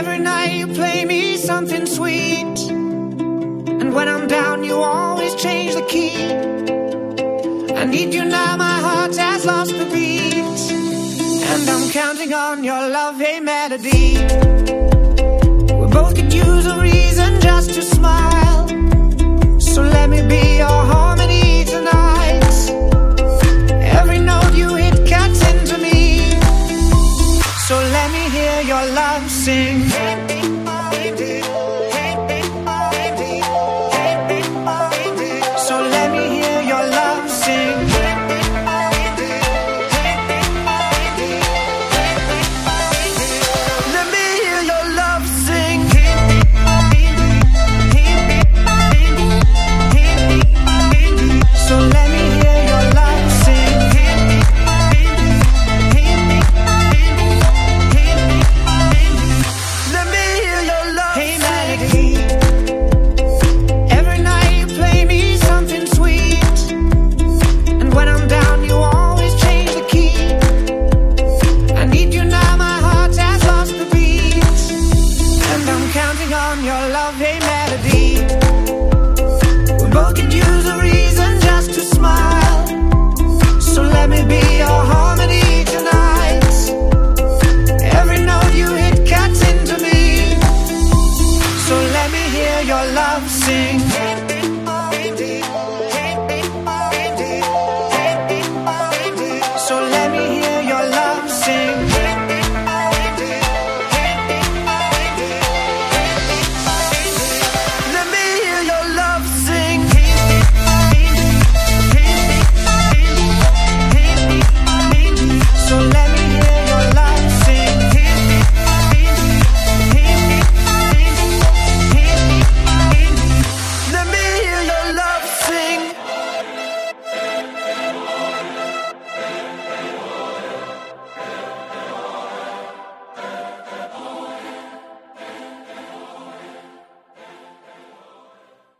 Every night you play me something sweet. And when I'm down, you always change the key. I need you now, my heart has lost the beat. And I'm counting on your love, a melody. We both could use a reason just to your love sing. your love sing